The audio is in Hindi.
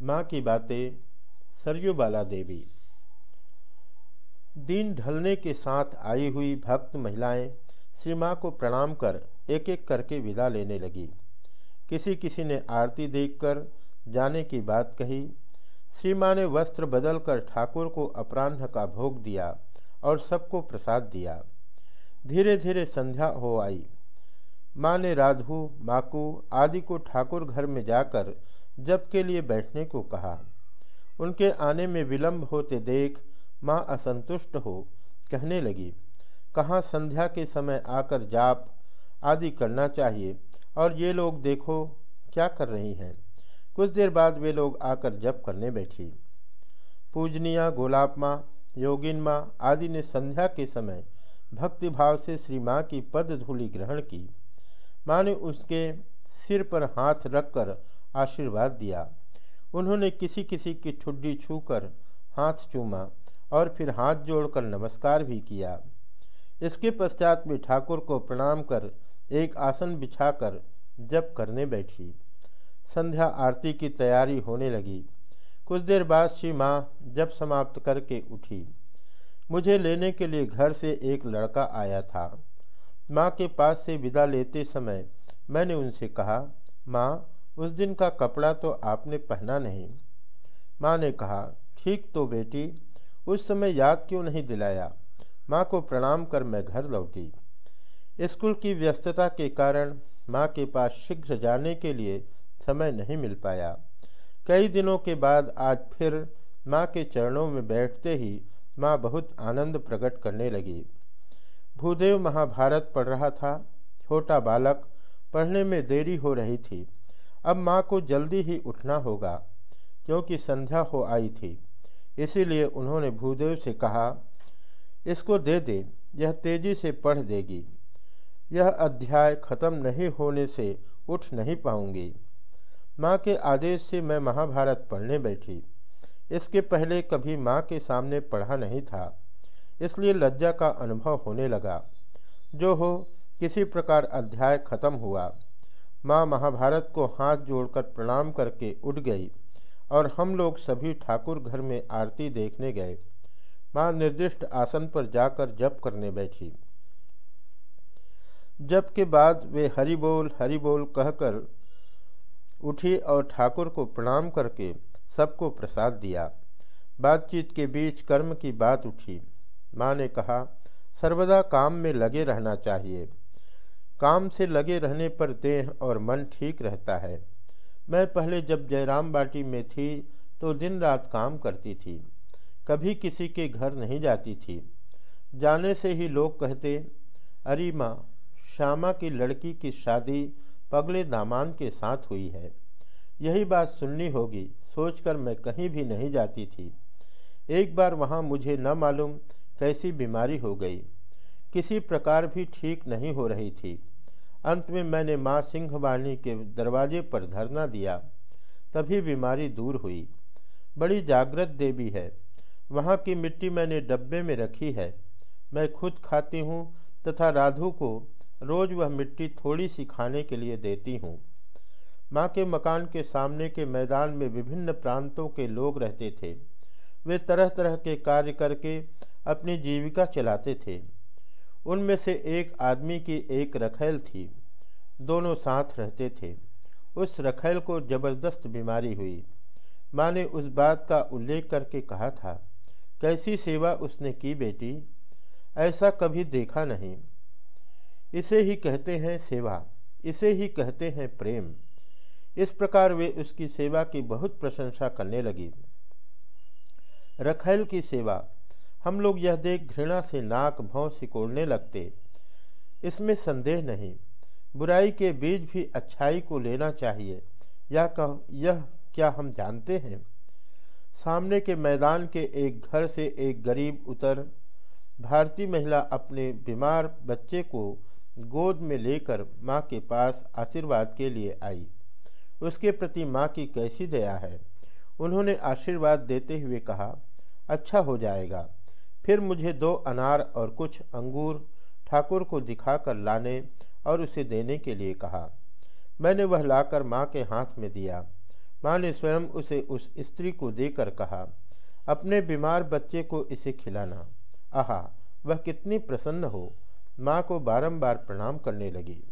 माँ की बातें, सरयू बाला देवी दिन ढलने के साथ आई हुई भक्त महिलाएँ श्री माँ को प्रणाम कर एक एक करके विदा लेने लगी। किसी किसी ने आरती देखकर जाने की बात कही। श्री माँ ने वस्त्र बदलकर ठाकुर को अपराह्न का भोग दिया और सबको प्रसाद दिया। धीरे धीरे संध्या हो आई। माँ ने राधु, माकू आदि को ठाकुर घर में जाकर जब के लिए बैठने को कहा। उनके आने में विलंब होते देख माँ असंतुष्ट हो कहने लगी, कहाँ संध्या के समय आकर जाप आदि करना चाहिए? और ये लोग देखो क्या कर रही हैं? कुछ देर बाद वे लोग आकर जप करने बैठी। पूजनिया गोलाप माँ, योगिन माँ आदि ने संध्या के समय भक्तिभाव से श्री माँ की पद धूलि ग्रहण की। माँ ने उसके सिर पर हाथ रखकर आशीर्वाद दिया। उन्होंने किसी किसी की ठुड्डी छूकर हाथ चूमा और फिर हाथ जोड़कर नमस्कार भी किया। इसके पश्चात भी ठाकुर को प्रणाम कर एक आसन बिछाकर जप करने बैठी। संध्या आरती की तैयारी होने लगी। कुछ देर बाद श्री माँ जब समाप्त करके उठी। मुझे लेने के लिए घर से एक लड़का आया था। माँ के पास से विदा लेते समय मैंने उनसे कहा, माँ, उस दिन का कपड़ा तो आपने पहना नहीं। माँ ने कहा, ठीक तो बेटी, उस समय याद क्यों नहीं दिलाया? माँ को प्रणाम कर मैं घर लौटी। स्कूल की व्यस्तता के कारण माँ के पास शीघ्र जाने के लिए समय नहीं मिल पाया। कई दिनों के बाद आज फिर माँ के चरणों में बैठते ही माँ बहुत आनंद प्रकट करने लगी। भूदेव महाभारत पढ़ रहा था। छोटा बालक, पढ़ने में देरी हो रही थी। अब माँ को जल्दी ही उठना होगा, क्योंकि संध्या हो आई थी। इसीलिए उन्होंने भूदेव से कहा, इसको दे दे, यह तेज़ी से पढ़ देगी। यह अध्याय खत्म नहीं होने से उठ नहीं पाऊँगी। माँ के आदेश से मैं महाभारत पढ़ने बैठी। इसके पहले कभी माँ के सामने पढ़ा नहीं था। इसलिए लज्जा का अनुभव होने लगा। जो हो, किसी प्रकार अध्याय खत्म हुआ। माँ महाभारत को हाथ जोड़कर प्रणाम करके उठ गई और हम लोग सभी ठाकुर घर में आरती देखने गए। माँ निर्दिष्ट आसन पर जाकर जप करने बैठी। जप के बाद वे हरि बोल हरि बोल कहकर उठी और ठाकुर को प्रणाम करके सबको प्रसाद दिया। बातचीत के बीच कर्म की बात उठी। माँ ने कहा, सर्वदा काम में लगे रहना चाहिए। काम से लगे रहने पर देह और मन ठीक रहता है। मैं पहले जब जयराम बाटी में थी तो दिन रात काम करती थी। कभी किसी के घर नहीं जाती थी। जाने से ही लोग कहते, अरे माँ, श्यामा की लड़की की शादी पगले दामान के साथ हुई है। यही बात सुननी होगी। सोचकर मैं कहीं भी नहीं जाती थी। एक बार वहाँ मुझे न मालूम कैसी बीमारी हो गई। किसी प्रकार भी ठीक नहीं हो रही थी। अंत में मैंने माँ सिंहवाणी के दरवाजे पर धरना दिया। तभी बीमारी दूर हुई। बड़ी जागृत देवी है। वहाँ की मिट्टी मैंने डब्बे में रखी है। मैं खुद खाती हूँ तथा राधु को रोज़ वह मिट्टी थोड़ी सी खाने के लिए देती हूँ। माँ के मकान के सामने के मैदान में विभिन्न प्रांतों के लोग रहते थे। वे तरह तरह के कार्य करके अपनी जीविका चलाते थे। उनमें से एक आदमी की एक रखैल थी। दोनों साथ रहते थे। उस रखैल को ज़बरदस्त बीमारी हुई। माँ ने उस बात का उल्लेख करके कहा था, कैसी सेवा उसने की बेटी? ऐसा कभी देखा नहीं। इसे ही कहते हैं सेवा, इसे ही कहते हैं प्रेम। इस प्रकार वे उसकी सेवा की बहुत प्रशंसा करने लगी। रखैल की सेवा हम लोग यह देख घृणा से नाक भौं सिकोड़ने लगते। इसमें संदेह नहीं। बुराई के बीज भी अच्छाई को लेना चाहिए। या कह, यह क्या हम जानते हैं? सामने के मैदान के एक घर से एक गरीब उतर, भारतीय महिला अपने बीमार बच्चे को गोद में लेकर माँ के पास आशीर्वाद के लिए आई। उसके प्रति माँ की कैसी दया है? उन्होंने आशीर्वाद देते हुए कहा अच्छा हो जाएगा। फिर मुझे दो अनार और कुछ अंगूर ठाकुर को दिखाकर लाने और उसे देने के लिए कहा। मैंने वह लाकर माँ के हाथ में दिया। माँ ने स्वयं उसे उस स्त्री को देकर कहा, अपने बीमार बच्चे को इसे खिलाना। आहा, वह कितनी प्रसन्न हो। माँ को बारंबार प्रणाम करने लगी।